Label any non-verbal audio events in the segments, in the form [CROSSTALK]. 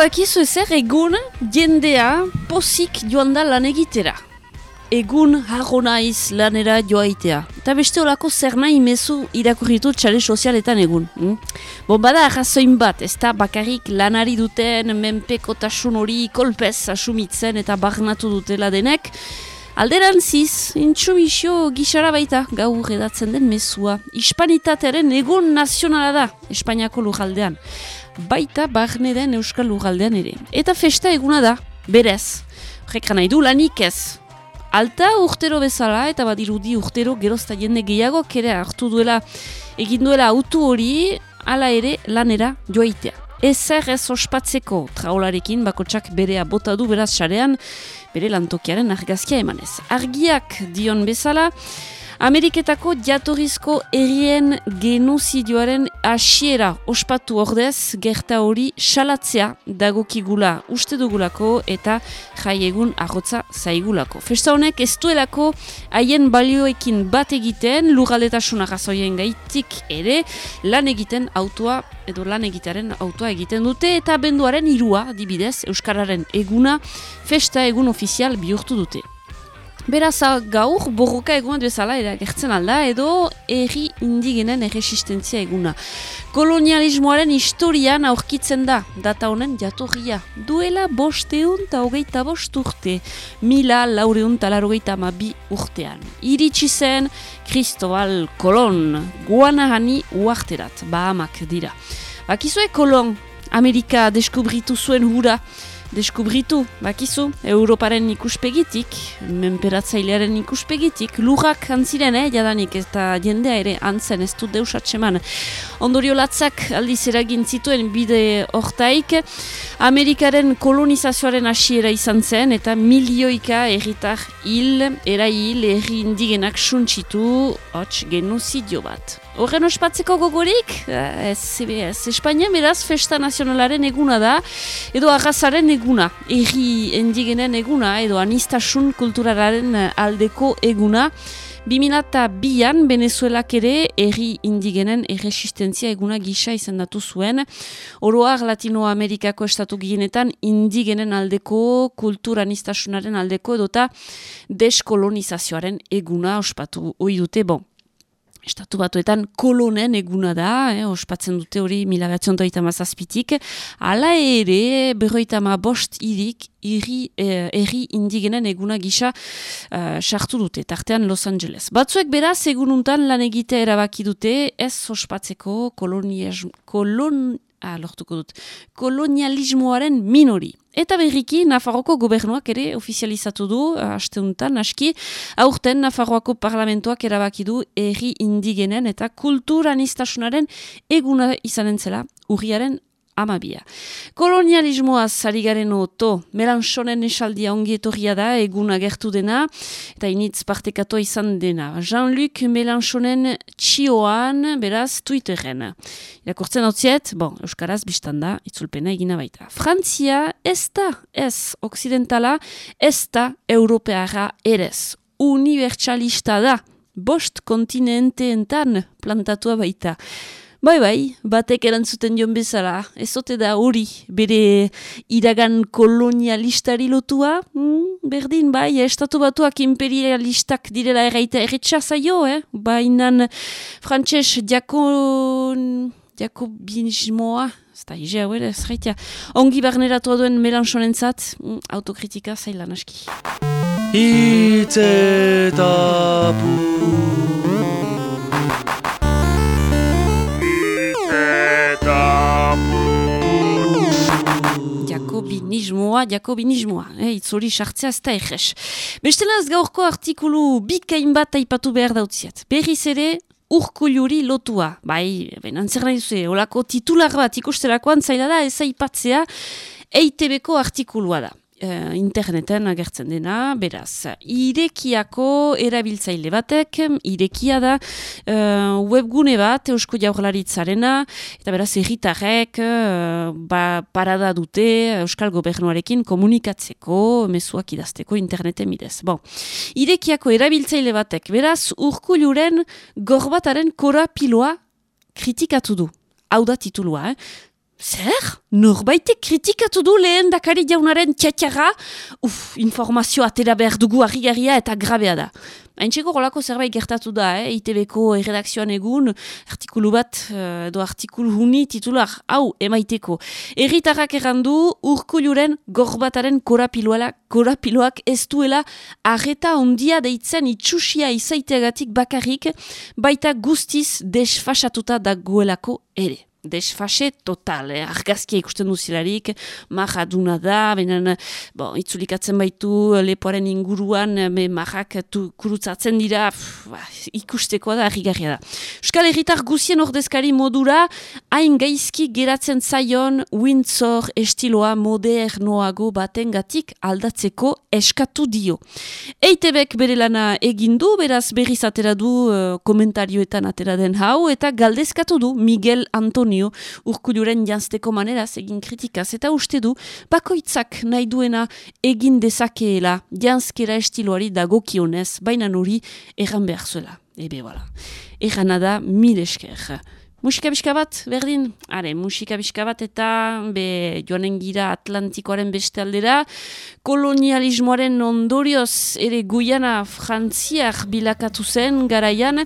Eta bakizu ezer egun jendea pozik joan da lan egitera. Egun harro naiz lanera joaitea. Eta beste olako zer nahi mezu irakurritu txare sozialetan egun. Hm? Bon, bada arrazoin bat, ez da bakarrik lanari duten menpekotasun hori kolpez asumitzen eta barnatu dutela denek. Alderantziz, intsumisio gixara baita gaur edatzen den mezua. Hispanitatearen egun nazionala da, Espainiako lujaldean. Baita barne den Euskal lujaldean ere. Eta festa eguna da, berez. Horrek nahi du lanik ez. Alta urtero bezala eta badirudi urtero gerozta jende gehiago kere hartu duela egin duela autu hori hala ere lanera joaitea. Ezer ez ospatzeko traolarekin bakotsak berea bota du beraz sarean bere lantokiaren argazkia emanez. Argiak dion bezala, Ameriketako jatorrizko errien genozidioaren asiera ospatu ordez gerta hori salatzea dagokigula uste dugulako eta jai egun ahotza zaigulako. Festa honek ez duelako haien balioekin bat egiten lugaletasuna razoien gaitik ere lan egiten autoa edo lan egitaren autoa egiten dute eta benduaren irua dibidez Euskararen eguna festa egun ofizial bihurtu dute. Beraz, gaur, borroka eguna bezala eragertzen alda edo erri indigenen erresistentzia eguna. Kolonialismoaren historian aurkitzen da, data honen jatorria. Duela bosteun eta hogeita bost urte, mila laureun eta laurogeita bi urtean. Iritsi zen Cristobal Colon, guanahani uarterat, bahamak dira. Bakizue Colon, Amerika deskubritu zuen hura, deskubritu, bakizu, Europaren ikuspegitik, menperatzailearen ikuspegitik, lurrak antziren, eh, jadanik, eta jendea ere antzen ez dut deus atseman. Ondorio latzak aldiz eragin zituen bide hortaik, Amerikaren kolonizazioaren hasiera izan zen, eta milioika erritar hil, era hil, erri indigenak suntsitu, hots genozidio bat. Horren ospatzeko gogorik, eh, ez, ez, Espainia beraz festa nazionalaren eguna da, edo agazaren eguna, erri endigenen eguna, edo anistasun kulturaren aldeko eguna. 2002an Venezuelak ere erri indigenen erresistentzia eguna gisa izendatu zuen. Oroar Latinoamerikako estatu gienetan indigenen aldeko kulturanistasunaren aldeko edota deskolonizazioaren eguna ospatu ohi dute bon. Estatu batuetan kolonen eguna da, eh, ospatzen dute hori mila batzion doita mazazpitik. Hala ere, berroita ma bost irik, irri, eh, indigenen eguna gisa uh, sartu dute, tartean Los Angeles. Batzuek beraz, egununtan lan egitea erabaki dute, ez ospatzeko koloniaz, kolon, ah, dut, kolonialismoaren minori. Eta berriki, Nafarroko gobernuak ere ofizializatu du, hasteuntan, aski, aurten Nafarroako parlamentoak erabaki du erri indigenen eta kulturanistasunaren eguna izanen zela, urriaren amabia. Kolonialismoa zarigaren oto, Melanchonen esaldia ongi etorria da, egun agertu dena, eta initz partekato izan dena. Jean-Luc Melanchonen txioan, beraz, Twitterren. Irakurtzen hau ziet, bon, Euskaraz biztanda, itzulpena egina baita. Frantzia ez da, ez, oksidentala, ez da, europeara erez. Unibertsalista da, bost kontinenteentan plantatua baita. Bai, bai, batek erantzuten joan bezala, ez ote da hori, bere iragan kolonialistari lotua, hmm, berdin, bai, estatu batuak imperialistak direla erraita erretxa zaio, eh? bainan frantxez diakon... diakobinismoa, ez da, hau ere, ez ongi barneratu duen melanxonentzat, hmm, autokritika zailan aski. Itzetapu jakobinismoa, jakobinismoa, eh, itzori sartzea ez da egez. Bestelaz gaurko artikulu bikain bat aipatu behar dautziat. Berriz ere, urkuluri lotua. Bai, benan zer nahi duzu, olako titular bat ikusterakoan zaila da ez aipatzea, EITB-ko artikulua da. Uh, interneten agertzen dena, beraz, irekiako erabiltzaile batek, irekia da uh, webgune bat eusko jaurlaritzarena, eta beraz, erritarrek uh, ba, parada dute euskal gobernuarekin komunikatzeko, mezuak idazteko interneten bidez. Bon. Irekiako erabiltzaile batek, beraz, urkuluren gorbataren korapiloa kritikatu du. Hau da titulua, eh? Zer? Norbaitek kritikatu du lehen dakari jaunaren txatxarra? Uf, informazio atera behar dugu harri eta grabea da. Haintxeko rolako zerbait gertatu da, eh? ITB-ko erredakzioan egun, artikulu bat, eh, edo artikulu huni titular, hau, emaiteko. Erritarrak errandu, urkuluren gorbataren korapiloak ez duela arreta ondia deitzen itxusia izaiteagatik bakarrik, baita guztiz desfasatuta dagoelako ere desfase total, eh? argazkia ikusten duzilarik, marra duna da, benen, bon, itzulikatzen baitu lepoaren inguruan, me marrak kurutzatzen dira, pff, ba, ikusteko da, argigarria da. Euskal Herritar guzien ordezkari modura, hain gaizki geratzen zaion Windsor estiloa modernoago baten gatik aldatzeko eskatu dio. Eitebek bere lana egindu, beraz berriz atera du uh, komentarioetan atera den hau, eta galdezkatu du Miguel Antonio Antonio urkuluren janzteko maneraz egin kritikaz eta uste du bakoitzak nahi duena egin dezakeela janzkera estiloari dagokionez baina nori erran behar zuela. Ebe, wala. Erran da mil esker. Musika bizka bat, berdin? Are, musika bizka bat eta be, joanen gira Atlantikoaren beste aldera. Kolonialismoaren ondorioz ere guiana frantziak bilakatu zen garaian.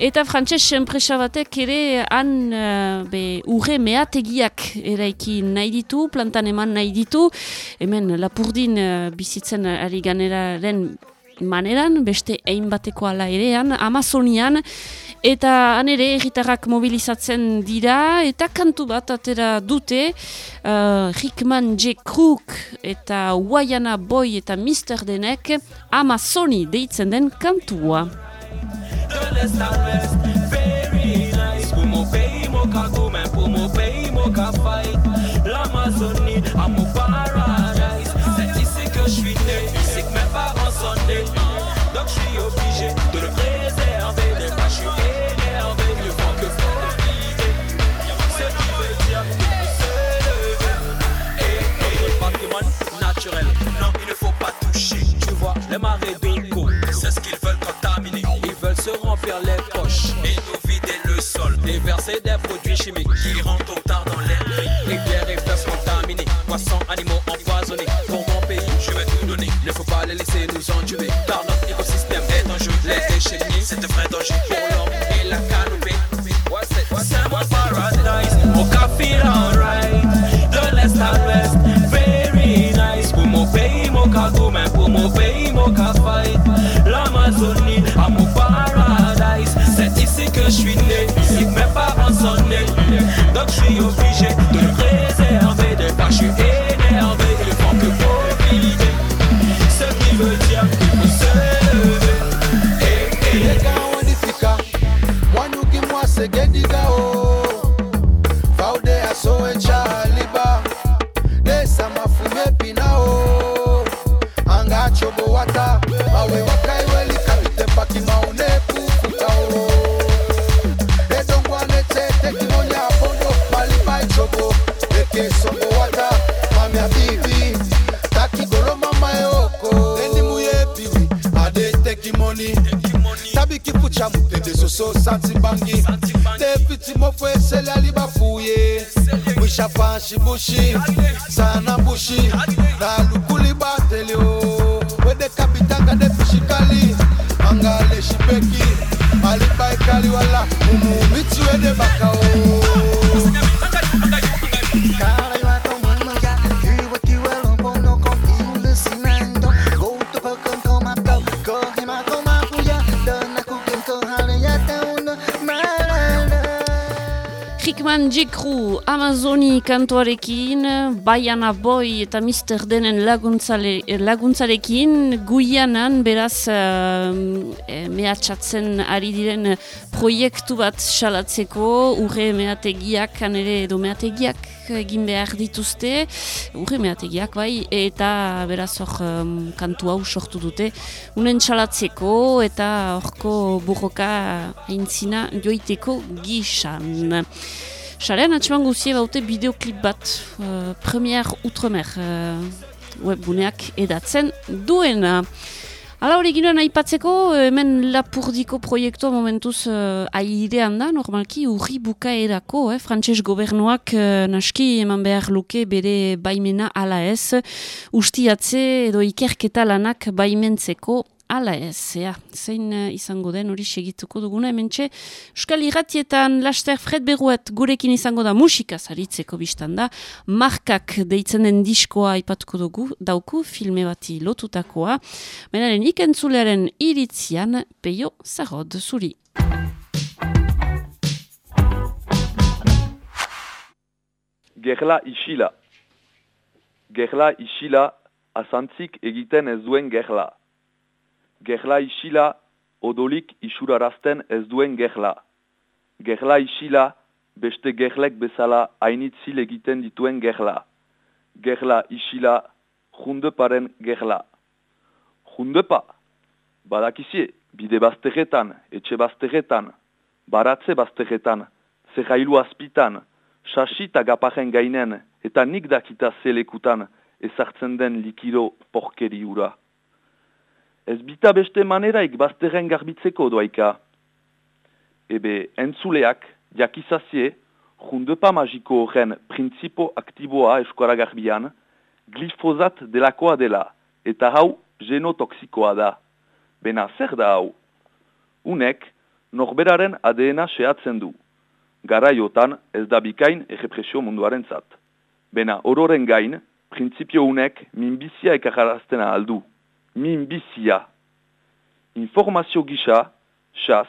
Eta frantses enpresa batek ere han uh, urre meategiak eraiki nahi ditu, plantan eman nahi ditu. Hemen lapurdin uh, bizitzen ari ganeraren maneran, beste egin bateko ala erean, Amazonian, eta han ere egitarrak mobilizatzen dira, eta kantu bat atera dute, uh, Rickman J. Crook eta Wayana Boy eta Mr. Denek Amazoni deitzen den kantua. Déverser des produits chimiques qui rentrent tôt tard dans l'air. Rivières et fleuves contaminés, poissons, animaux empoisonnés. Pour mon pays, je vais tout donner. Ne faut pas les laisser nous endurer, car notre écosystème est en jeu. Les déchets c'est un vrai danger pour l'homme et la canopée. C'est mon paradise, au café alright. De l'est à l'ouest, very nice. Pour mon pays, mon cargo, mais pour mon pays, mon café. L'Amazonie, à mon que je suis so satibangi devitimofuese lalibafuye wishafanshi bushi sana bushi. Na lukulibatelio wedekabitanga defishikali mangaleshipeki malibaikali wala. Umumitiwedebaka Jekru Amazoni kantuarekin, Baiana Boy eta Mr. Denen laguntzale, laguntzarekin, Guianan beraz uh, mehatxatzen ari diren proiektu bat salatzeko, urre meategiak, kanere edo meategiak egin behar dituzte, urre meategiak bai, eta beraz hor um, kantu hau sortu dute, unen salatzeko eta horko burroka aintzina joiteko gisan. Xalean atxeman guzie baute bideoklip bat, uh, Premier Outremer uh, webguneak edatzen duena. Hala hori ginoen aipatzeko, hemen lapurdiko proiektua momentuz uh, airean da, normalki, urri bukaerako, eh? frantses gobernuak uh, naski eman behar luke bere baimena ala ez, ustiatze edo ikerketa lanak baimentzeko ala ez, ja, zein uh, izango den hori segituko duguna, hemen Euskal Iratietan laster Fred Beruet gurekin izango da musika zaritzeko biztan da, markak deitzen den diskoa ipatuko dugu, dauku filme bati lotutakoa, menaren ikentzulearen iritzian, peio zarod zuri. Gerla isila. Gerla isila azantzik egiten ez duen gerla gerla isila odolik isurarazten ez duen gerla. Gerla isila beste gerlek bezala hainitzil egiten dituen gerla. Gerla isila jundeparen gerla. Jundepa, badakizie, bide bazteretan, etxe bazteretan, baratze bazteretan, zerrailu azpitan, sasi eta gaparen gainen, eta nik dakita zelekutan ezartzen den likido porkeri ura. Ez bita beste maneraik bazterren garbitzeko doaika. Ebe, entzuleak, jakizazie, jundepa magiko horren prinsipo aktiboa eskuara garbian, glifozat delakoa dela, eta hau genotoxikoa da. Bena, zer da hau? Unek, norberaren ADN-a sehatzen du. Garaiotan ez da bikain errepresio munduaren zat. Bena, ororen gain, prinsipio unek minbizia ekaraztena aldu minbizia. Informazio gisa, xaz,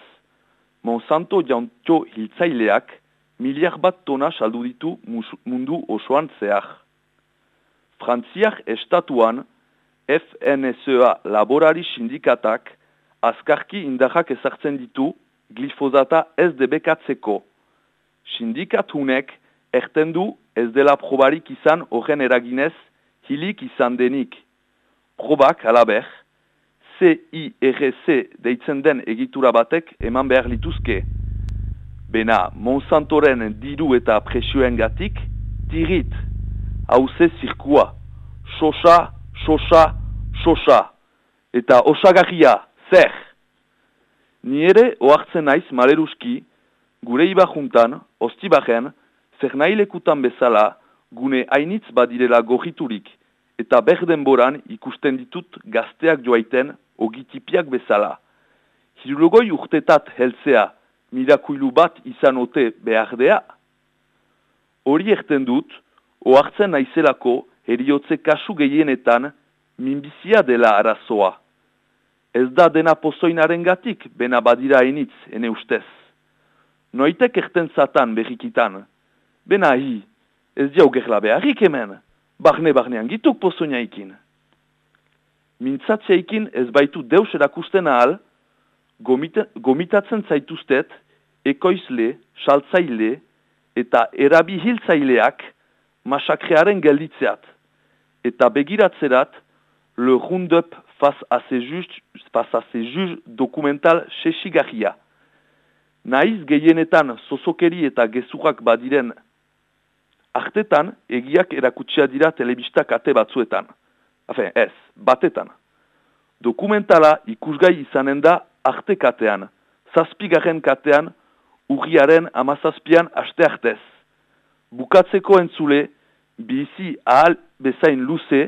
Monsanto jantio hiltzaileak miliar bat tona saldu ditu mundu osoan zehar. Frantziak estatuan FNSEA laborari sindikatak azkarki indarrak ezartzen ditu glifozata ez debekatzeko. Sindikatunek erten du ez dela probarik izan horren eraginez hilik izan denik probak alaber, CIRC deitzen den egitura batek eman behar lituzke. Bena, Monsantoren diru eta presioen gatik, tirit, hauze zirkua, sosa, sosa, sosa, eta osagarria, zer. Ni ere oartzen naiz maleruski, gure iba juntan, ostibajen, zer nahi lekutan bezala, gune hainitz badirela gorriturik, eta berden boran ikusten ditut gazteak joaiten ogitipiak bezala. Hirulogoi urtetat helzea mirakuilu bat izan ote behardea? Hori erten dut, oartzen naizelako heriotze kasu gehienetan minbizia dela arazoa. Ez da dena pozoinaren gatik, bena badira enitz, ene ustez. Noitek erten zatan berrikitan, bena hi, ez jau gerla beharrik hemen barne-barnean gituk pozoina ikin. Mintzatzea ikin ez baitu deus erakusten ahal, gomita, gomitatzen zaituztet, ekoizle, saltzaile eta erabi hiltzaileak masakrearen gelditzeat. Eta begiratzerat, le rundup faz a se juj dokumental sesigarria. Naiz gehienetan sosokeri eta gezurrak badiren Artetan, egiak erakutsia dira telebista kate batzuetan. Hafen, ez, batetan. Dokumentala ikusgai izanen da arte katean, zazpigaren katean, urriaren amazazpian aste artez. Bukatzeko entzule, bizi ahal bezain luze,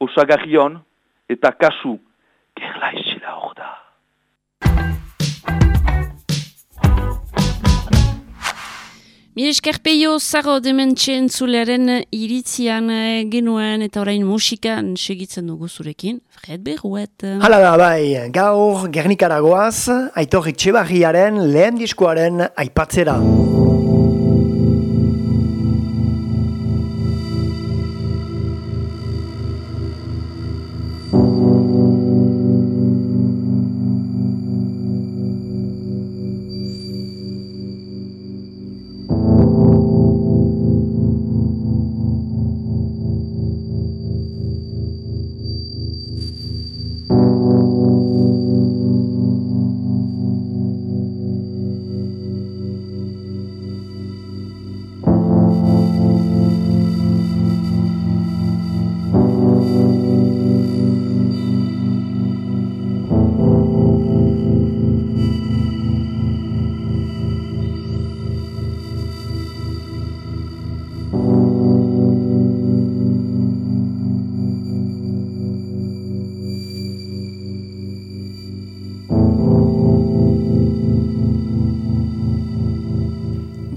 osagarrion eta kasu, gerla Mi eskerpeio zaro dementxen zulearen iritzian eh, genuen eta orain musikan segitzen dugu zurekin. Fred Berruet. Hala da, bai, gaur Gernikaragoaz, aitor itxebarriaren lehen diskoaren aipatzera.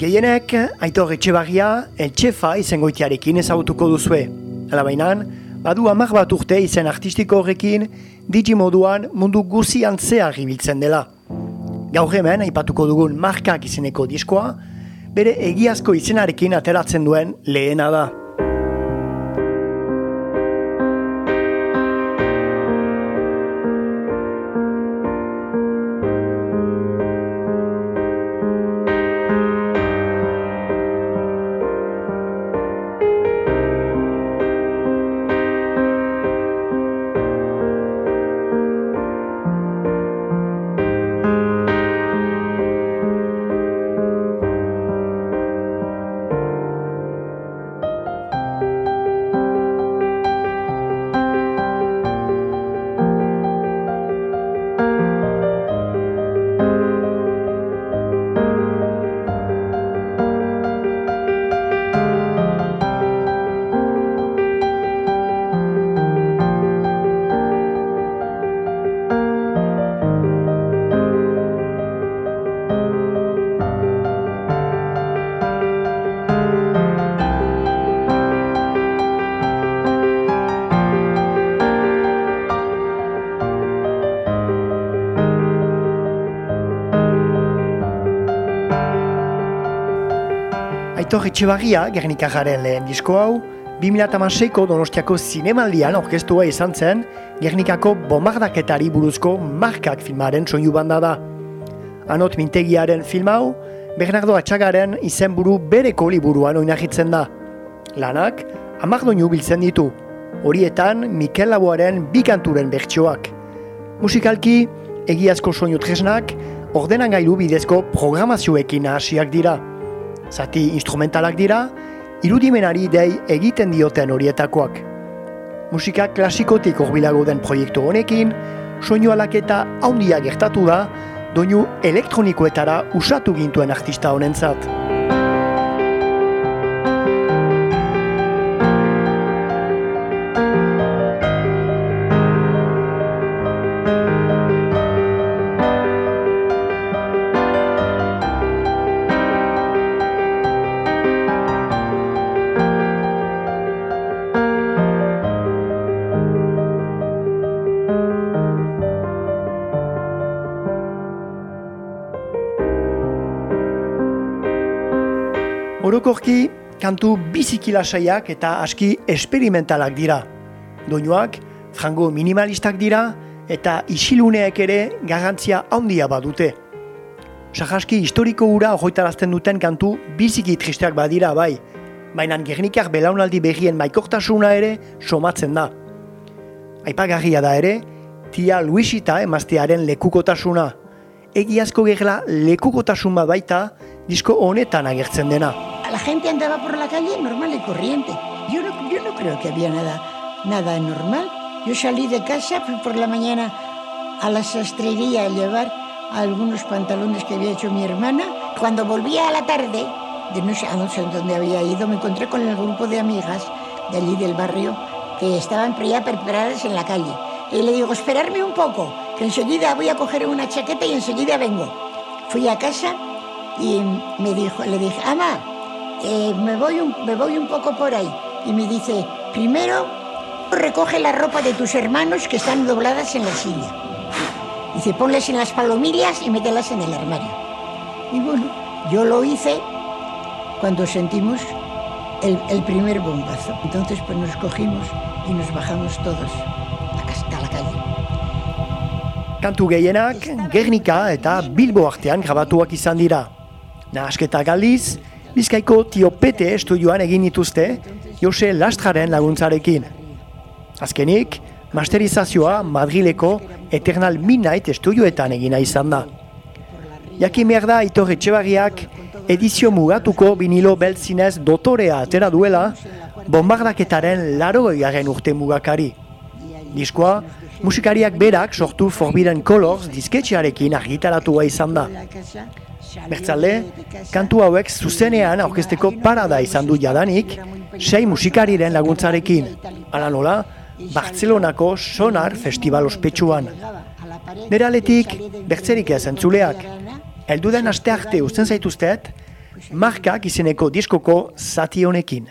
Gehienek, aitor etxebagia, eltxefa izengoitiarekin ezagutuko duzue. Hala bainan, badu amak bat urte izen artistiko horrekin, digimoduan mundu guzian zehar ibiltzen dela. Gaur hemen, aipatuko dugun markak izeneko diskoa, bere egiazko izenarekin ateratzen duen lehena da. Etxebarria, Gernikajaren lehen disko hau, 2006ko Donostiako zinemaldian orkestua izan zen, Gernikako bombardaketari buruzko markak filmaren soinu banda da. Anot mintegiaren film hau, Bernardo Atxagaren izenburu bereko liburuan oinahitzen da. Lanak, amak doinu biltzen ditu, horietan Mikel Laboaren bikanturen bertsioak. Musikalki, egiazko soinu tresnak, ordenan gailu bidezko programazioekin hasiak dira zati instrumentalak dira, irudimenari dei egiten dioten horietakoak. Musika klasikotik horbilago den proiektu honekin, soinu alaketa haundia gertatu da, doinu elektronikoetara usatu gintuen artista honentzat. Orokorki, kantu biziki lasaiak eta aski esperimentalak dira. Doinuak, frango minimalistak dira eta isiluneek ere garrantzia handia badute. Sahaski historiko hura ojoitarazten duten kantu biziki tristeak badira bai, baina gernikak belaunaldi berrien maikortasuna ere somatzen da. Aipagarria da ere, tia Luisita emaztearen lekukotasuna. Egiazko gerla lekukotasun bat baita, disko honetan agertzen dena. La gente andaba por la calle normal y corriente. Yo no, yo no creo que había nada, nada normal. Yo salí de casa, fui por la mañana a la sastrería a llevar algunos pantalones que había hecho mi hermana. Cuando volvía a la tarde, de no sé, a dónde había ido, me encontré con el grupo de amigas de allí del barrio que estaban ya preparadas en la calle. Y le digo, esperarme un poco, que enseguida voy a coger una chaqueta y enseguida vengo. Fui a casa y me dijo, le dije, ama, eh, me, voy un, me voy un poco por ahí. Y me dice, primero recoge la ropa de tus hermanos que están dobladas en la silla. Dice, ponlas en las palomillas y mételas en el armario. Y bueno, yo lo hice cuando sentimos el, el primer bombazo. Entonces pues nos cogimos y nos bajamos todos hasta la calle. Kantu gehienak, Gernika eta Bilbo artean grabatuak izan dira. Nahasketak aldiz, Bizkaiko tiopete estudioan egin dituzte, Jose Lastraren laguntzarekin. Azkenik, masterizazioa Madrileko Eternal Midnight estudioetan egina izan da. Jakin behar da Aitor Etxebarriak edizio mugatuko vinilo beltzinez dotorea atera duela bombardaketaren laro garen urte mugakari. Diskoa, musikariak berak sortu Forbidden Colors disketxearekin argitaratua izan da. Bertzalde, kantu hauek zuzenean aurkezteko parada izan du jadanik, sei musikariren laguntzarekin, ala nola, Bartzelonako Sonar Festival ospetsuan. Nera aletik, bertzerik ez entzuleak. Elduden aste arte usten zaituztet, markak izeneko diskoko zati honekin.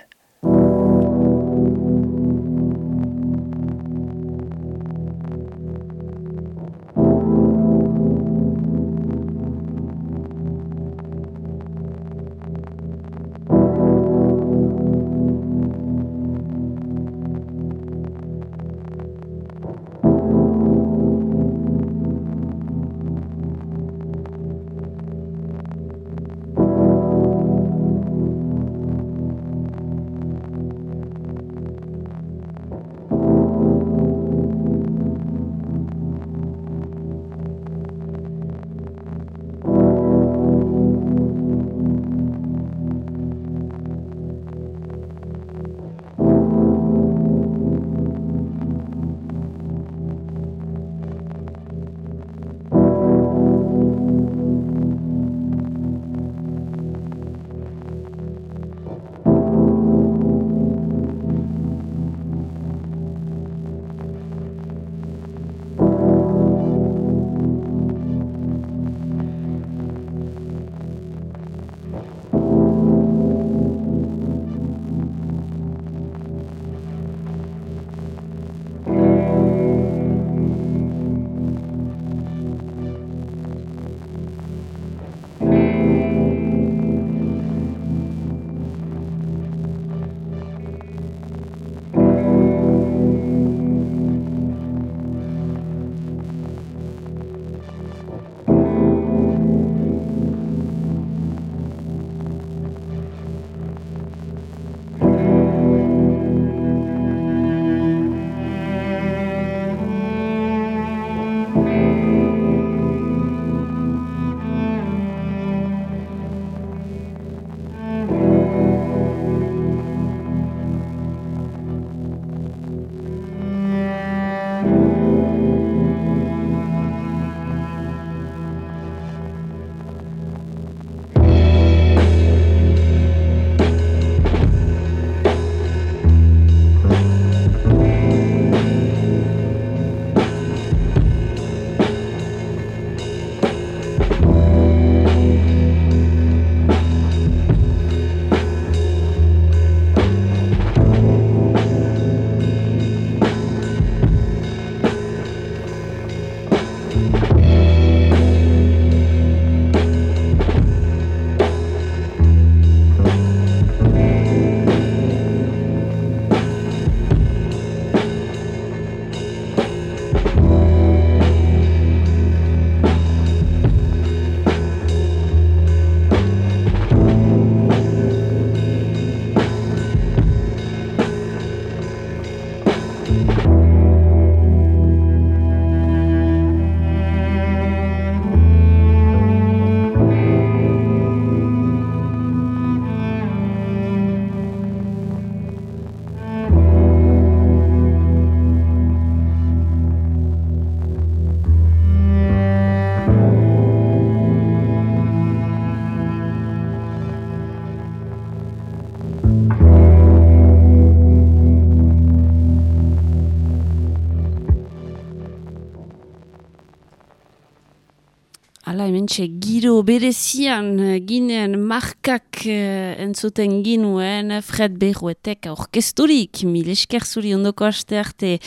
Hementxe giro berezian eh, ginen markak uh, entzuten ginuen Fred Berruetek orkesturik, mil esker zuri ondoko aste arte.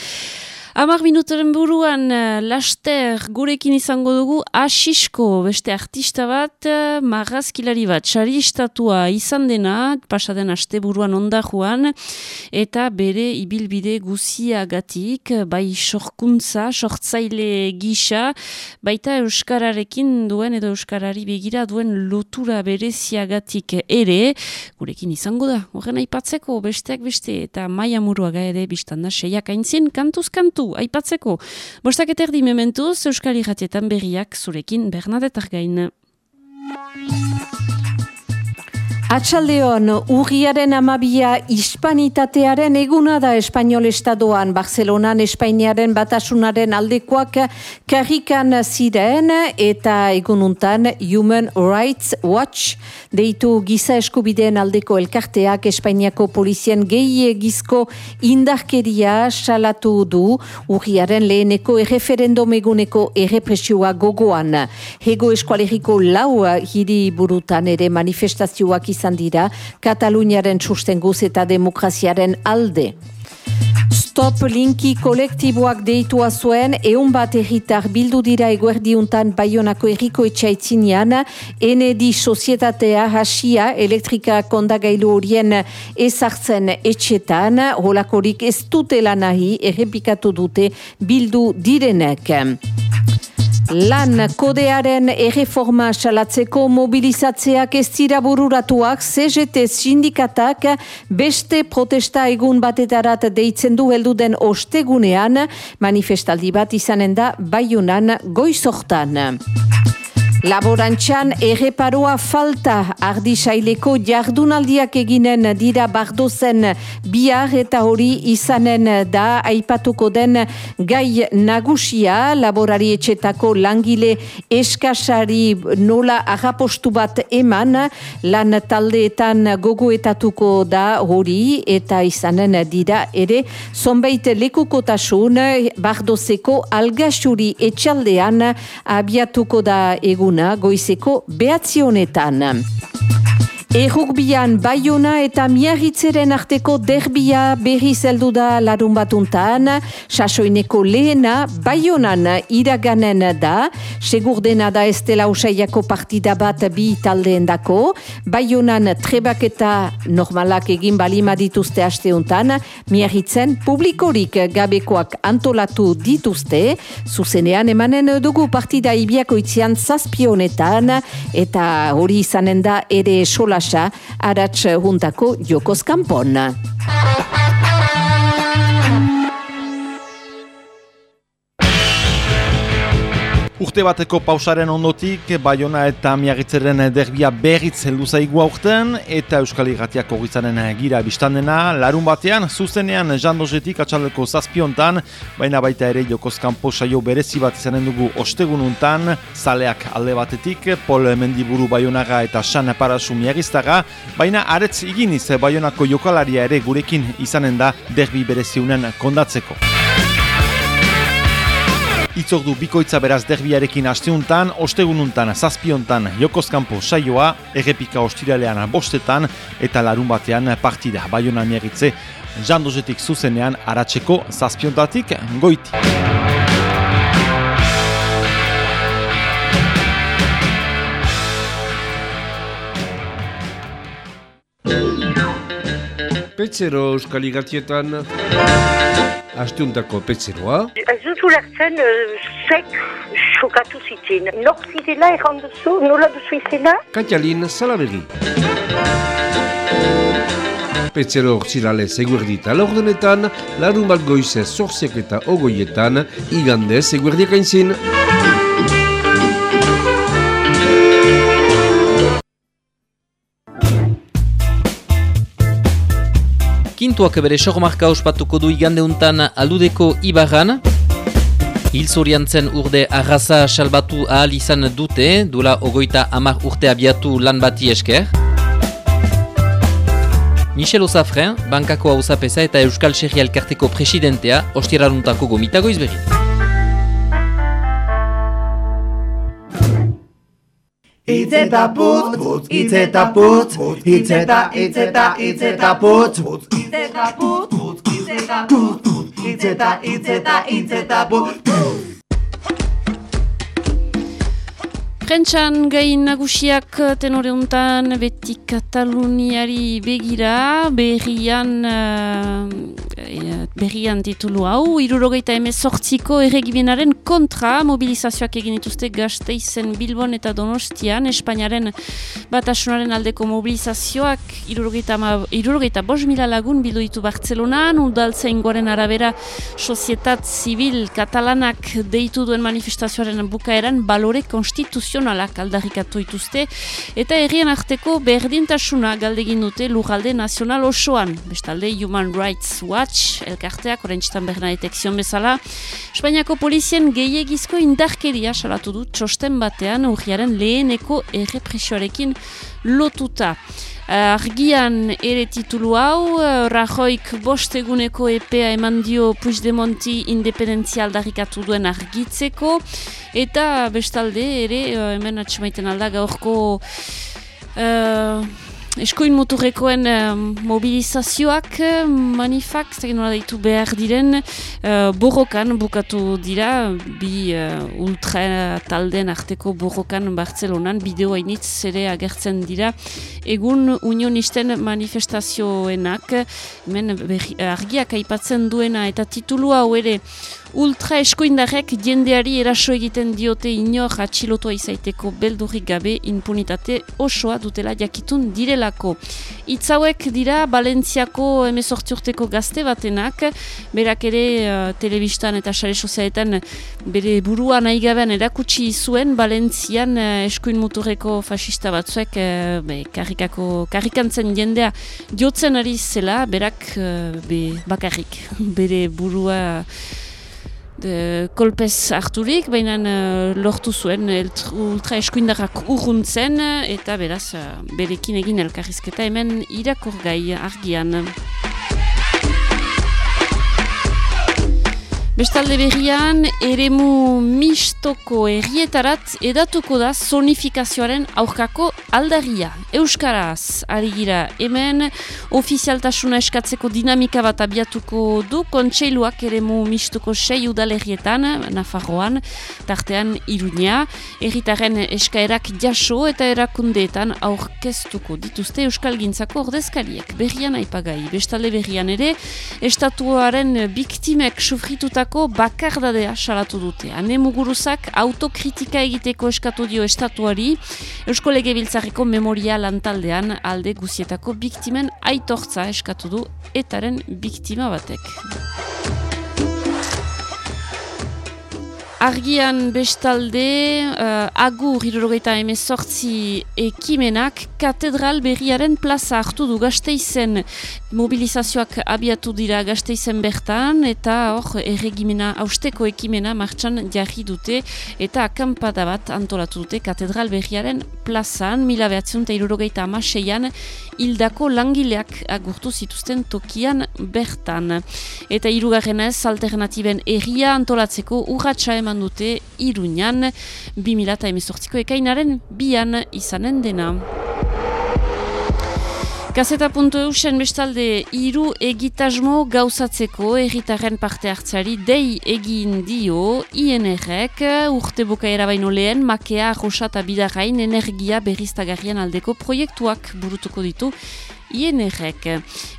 Amar minutaren buruan, uh, laster gurekin izango dugu asisko beste artista bat, uh, marrazkilari bat, sari estatua izan dena, pasaden aste buruan ondajuan, eta bere ibilbide guziagatik, bai sorkuntza, sortzaile gisa, baita Euskararekin duen edo Euskarari begira duen lotura bereziagatik ere, gurekin izango da, horren aipatzeko besteak beste, eta maia muruaga ere biztanda seiak aintzien, kantuz kantu aipatzeko. Bostak eterdi mementuz, Euskal Iratietan berriak zurekin Bernadetar gain. Atxaldeon, urriaren amabia hispanitatearen eguna da Espainiol Estadoan, Barcelonan Espainiaren batasunaren aldekoak karrikan ziren eta egununtan Human Rights Watch deitu giza eskubideen aldeko elkarteak Espainiako polizien gehi egizko indarkeria salatu du urriaren leheneko erreferendum eguneko errepresioa gogoan. Hego eskualeriko lau hiri burutan ere manifestazioak izan dira Kataluniaren sustenguz eta demokraziaren alde. Stop linki kolektiboak deitua zuen, eun bat erritar bildu dira eguerdiuntan baionako erriko etxaitzinean, enedi sozietatea hasia elektrika kondagailu horien ezartzen etxetan, holakorik ez dutela nahi errepikatu dute bildu direnek. Lan kodearen erreforma salatzeko mobilizatzeak ez dira bururatuak CGT sindikatak beste protesta egun batetarat deitzen du heldu den ostegunean manifestaldi bat izanen da baiunan goizortan. Laborantxan erreparoa falta. Ardisaileko jardunaldiak eginen dira bardozen. Bihar eta hori izanen da aipatuko den gai nagusia. Laborari etxetako langile eskasari nola agapostu bat eman. Lan taldeetan gogoetatuko da hori eta izanen dira ere zonbait lekukotasun bardozeko algasuri etxaldean abiatuko da egun eguna goizeko behatzionetan. Errukbian Bayona eta Miarritzeren arteko derbia berri zeldu da larun batuntan, sasoineko lehena Bayonan iraganen da, segur dena da estela usaiako partida bat bi taldeen dako, Bayonan trebak eta normalak egin balima dituzte asteuntan, Miarritzen publikorik gabekoak antolatu dituzte, zuzenean emanen dugu partida ibiako itzian zazpionetan, eta hori izanen da ere sola Nasa, aratz juntako jokoz Urte bateko pausaren ondotik, Bayona eta Miagitzeren derbia berriz heldu zaigu aurten, eta Euskal Irratiak horretzaren gira biztandena, larun batean, zuzenean jandozetik atxaldeko zazpiontan, baina baita ere jokozkampo saio berezi bat izanen dugu ostegununtan, zaleak alde batetik, Pol Mendiburu Bayonaga eta San Parasu Miagiztaga, baina aretz iginiz Bayonako jokalaria ere gurekin izanen da derbi bereziunen kondatzeko. Itzordu bikoitza beraz derbiarekin asteuntan, ostegununtan, zazpiontan, jokozkampo saioa, errepika ostiralean bostetan, eta larun batean partida, baiona miagitze, jandozetik zuzenean, aratzeko zazpiontatik, goiti. Petzero euskal igatietan Asteuntako petzeroa. Ez dut ulertzen, uh, sek xokatu zitzen. Nor zidela erran duzu, nola duzu izena? Katialin Salaberri. Petzero zirale seguerdita laurdenetan, larun bat goize zorziak eta ogoietan, igande seguerdiak aintzin. Kintuak bere sogomarka ospatuko du igandeuntan aldudeko ibarran. Hilzorian zen urde arraza salbatu ahal izan dute, dula ogoita amar urte abiatu lan bati esker. Michel Osafren, bankako hau eta Euskal Serri Alkarteko presidentea, ostiraruntako gomitago izberit. Itzeta putz, putz, itzeta putz, itzeta, itzeta, itzeta putz, itzeta putz, itzeta putz, itzeta, itzeta, itzeta putz. Prentxan gai nagusiak tenore untan beti Kataluniari begira, berrian, uh, berrian titulu hau, irurogeita emez sortziko erregimenaren kontra mobilizazioak egin dituzte gazteizen Bilbon eta Donostian, Espainiaren batasunaren aldeko mobilizazioak irurogeita, irurogeita bos mila lagun bildu ditu Bartzelonan, udaltza ingoaren arabera sozietat zibil katalanak deitu duen manifestazioaren bukaeran balore konstituzio nazionalak aldarrikatu ituzte, eta herrien arteko berdintasuna galdegin dute lugalde nazional osoan. Bestalde Human Rights Watch, elkarteak, orentzitan bernaetek zion bezala, Espainiako polizien gehiagizko indarkeria salatu du txosten batean urriaren leheneko errepresioarekin lotuta. Argian ere titulu hau, Rajoik bosteguneko EPA eman dio Puigdemonti independentzial darikatu duen argitzeko, eta bestalde ere, hemen atxemaiten alda gaurko uh, Eskoin motorrekoen uh, mobilizazioak, eh, manifak, zagin nola daitu behar diren, uh, borrokan bukatu dira, bi uh, ultra talden arteko borrokan Bartzelonan, bideo hainitz ere agertzen dira, egun unionisten manifestazioenak, hemen argiak aipatzen duena eta titulu hau ere, Ultra eskoindarrek jendeari eraso egiten diote inor atxilotua izaiteko beldurrik gabe impunitate osoa dutela jakitun direlako. Itzauek dira Balentziako emezortziurteko gazte batenak, berak ere uh, telebistan eta sare sozialetan bere burua nahi gabean erakutsi zuen Balentzian uh, eskuin muturreko fasista batzuek uh, be, karrikako, karrikantzen jendea jotzen ari zela, berak uh, be, bakarrik [LAUGHS] bere burua de, kolpez harturik, baina uh, lortu zuen ultra eskuindarrak urruntzen eta beraz uh, berekin egin elkarrizketa hemen irakurgai argian. Bestalde berrian, eremu mistoko errietarat edatuko da zonifikazioaren aurkako aldaria. Euskaraz, ari gira, hemen ofizialtasuna eskatzeko dinamika bat abiatuko du kontseiluak eremu mistoko sei udalerrietan, Nafarroan, tartean Iruña, erritaren eskaerak jaso eta erakundeetan aurkeztuko dituzte Euskal Gintzako ordezkariek. Berrian aipagai, bestalde berrian ere, estatuaren biktimek sufrituta egindako bakardadea salatu dute. Hane muguruzak autokritika egiteko eskatu dio estatuari, Eusko Lege Biltzarriko memoria lantaldean alde guzietako biktimen aitortza eskatu du etaren biktima batek. Argian bestalde, uh, agur hirurogeita emezortzi ekimenak katedral berriaren plaza hartu du gazteizen mobilizazioak abiatu dira gazteizen bertan eta hor erregimena austeko ekimena martxan jarri dute eta akampada bat antolatu dute katedral berriaren plazan mila behatzen eta hirurogeita amaseian hildako langileak agurtu zituzten tokian bertan. Eta hirugarrenez alternatiben erria antolatzeko urratsa eman dute Iruñan 2018ko ekainaren bian izanen dena. Gazeta puntu eusen bestalde iru egitasmo gauzatzeko erritaren parte hartzari dei egin dio INR-ek urte bukaera baino lehen makea, rosa eta bidarrain energia berriztagarrian aldeko proiektuak burutuko ditu INRek.